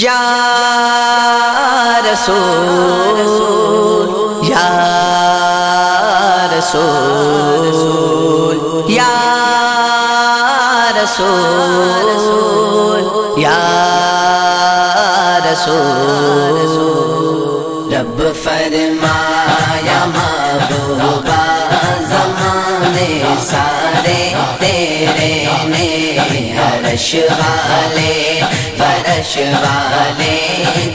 یا رسول یا رسول یا رسول یا رسول۔ رب فرمایا محبوبہ زمانے سارے تیرے عرش والے، فرش والے،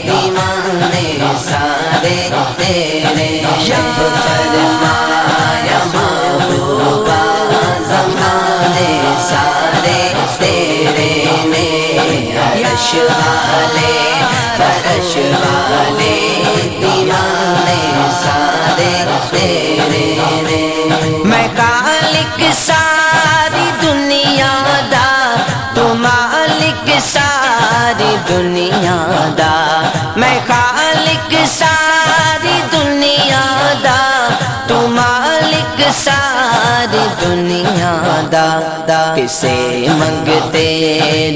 دیوانے سارے تیرے رب فرمایا، محبوبہ زمانے سارے تیرے نے۔ عرش والے، فرش والے، دیوانے سارے تیرے نے۔ میں کالک ساری دنیا دا میں کالک ساری دنیا دا، تو مالک ساری دنیا دا دا کسے منگتے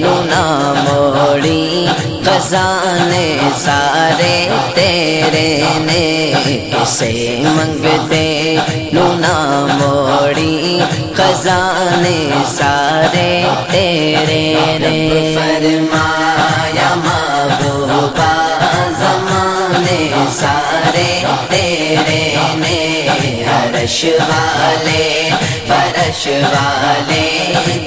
لونا موڑی، خزانے سارے تیرے نے کسے منگتے لونا موڑی، خزانے سارے تیرے نے۔ فرمایا سارے تیرے نے عرش والے، فرش والے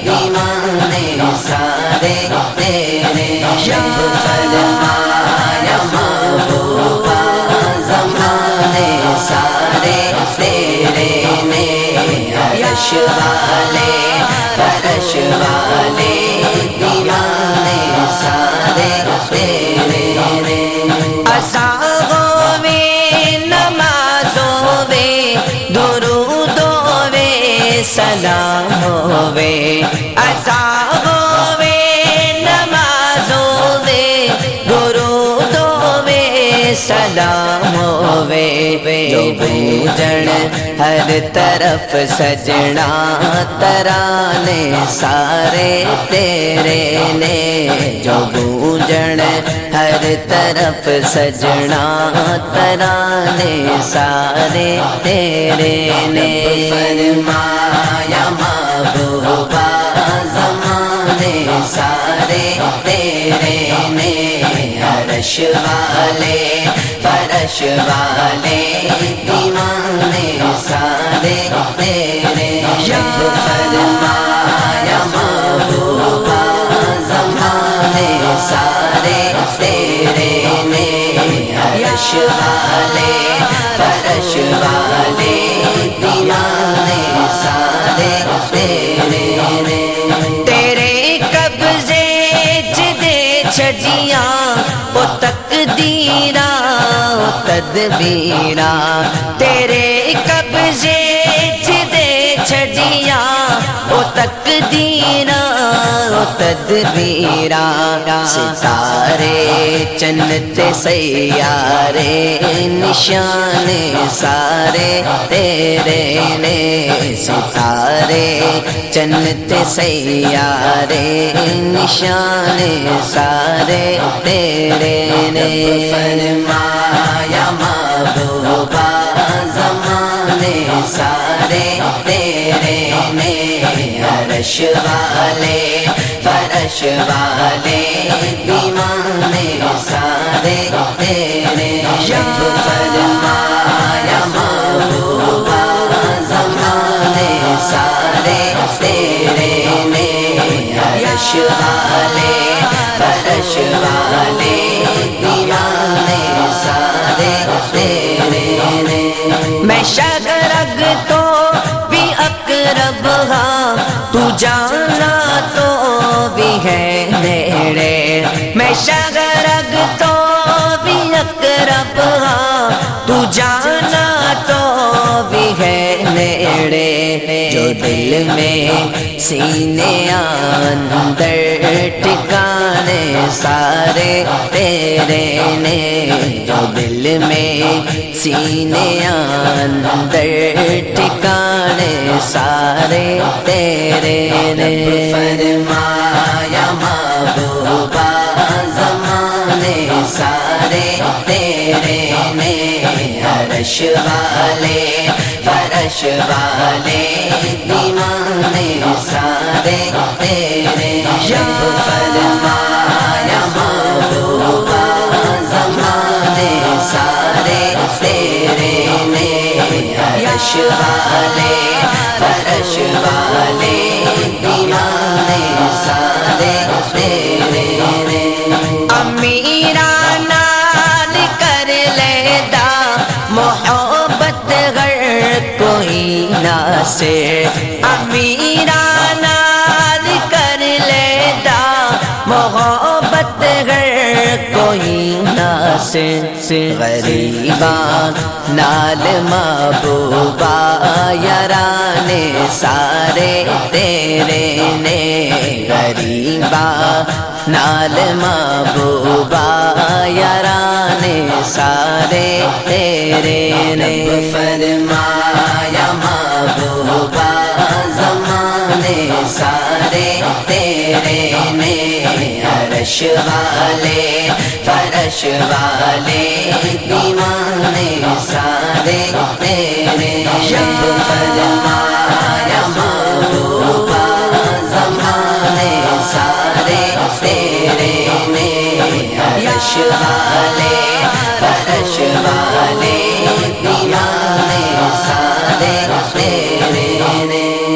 دیوانے سارے تیرے رب فرمایا محبوبہ زمانے سارے تیرے نے عرش والے، فرش والے دیوانے سارے تیرے نے ہوے اصاغوں میں نمازوں میں، درودوں میں، سلام ہوے جو بوجن ہر طرف سجنا، ترانے سارے تیرے نے، جو بوجن ہر طرف سجنا، ترانے سارے تیرے نے۔ فرمایا محبوبہ زمانے سارے تیرے نے عرش والے فرش والے دیوانے سارے تیرے رب فرمایا محبوبہ زمانے سارے تیرے نے عرش والے، فرش والے، دیوانے سارے تیرے تیرے قبضے جدے چھجیاں، وہ تقدیرا وہ تدبیرا تیرے قبضے جدے چھجیاں، وہ تقدیرا وہ تدبیرا، ستارے چنت سیارے، نشان سارے تیرے نے ستارے چنت سیارے، نشان سارے تیرے نے۔ فرمایا عرش والے، فرش والے دیوانے سارے تیرے رب فرمایا، محبوبہ زمانے سارے تیرے نے عرش والے، فرش والے دیوانے سارے تیرے نے میں شگرگ تو بھی اقرب جانا تو بھی ہے نیڑے میں شگرگ تو بھی اقرب ہاں تو جانا تو بھی ہے نیڑے جو دل میں سینے اندر ٹکانے سارے تیرے نے جو دل میں سینے اندر ٹکانے سارے تیرے نے۔ فرمایا محبوبہ زمانے سارے تیرے نے۔ عرش والے فرش والے دیوانے سارے تیرے فرمایا محبوبہ زمانے سارے تیرے نے عرش والے فرش والے دیوانے سارے تیرے نے امیران کر لے دا محبت گر کوئی نہ سے۔ امیران کوئی نہ سے غریبان، نال محبوبہ یارانے سارے تیرے نے غریبا نال محبوبہ یارانے سارے تیرے نے فرمایا، محبوبہ، زمانے سارے تیرے نے عرش والے، فرش والے دیوانے سارے تیرے جب فرمایا، محبوبہ زمانے سارے تیرے نے عرش والے، فرش والے دیوانے سارے تیرے نے